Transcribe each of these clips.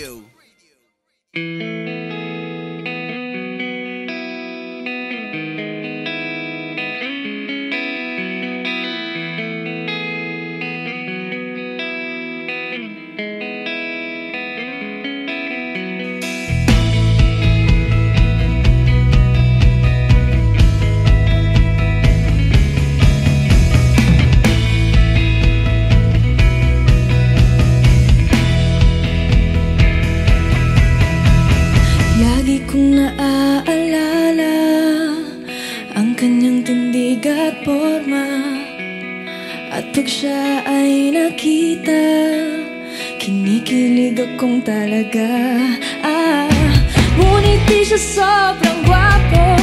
Radio. naalala Ang kanyang tindig at forma At pag siya ay nakita Kinikilig akong talaga. Ah, Ngunit di siya sobrang gwapo.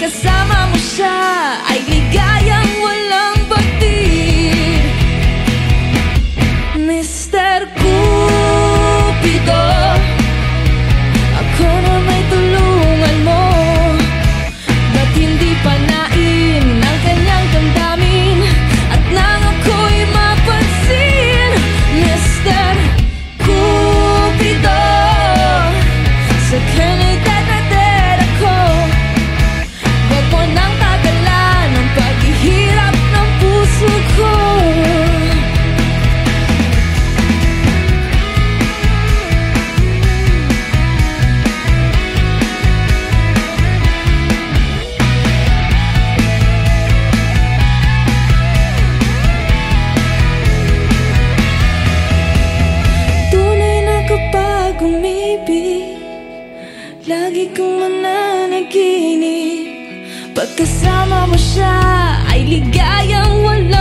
kasama mo siya. Ay ligaya kasama mo siya. Ay ligayang wala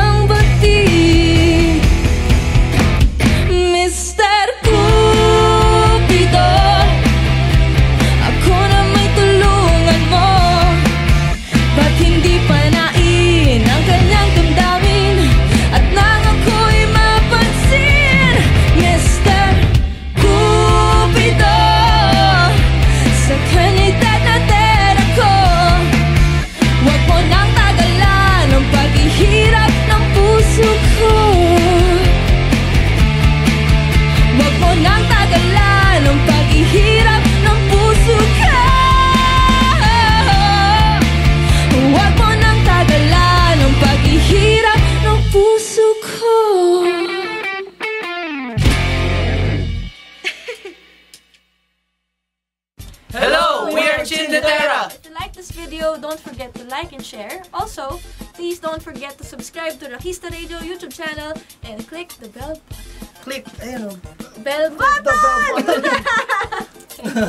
If you like this video, don't forget to like and share. Also, please don't forget to subscribe to Rahista Radio YouTube channel and click the bell button. Click, eh, ayun. Bell button! The bell button!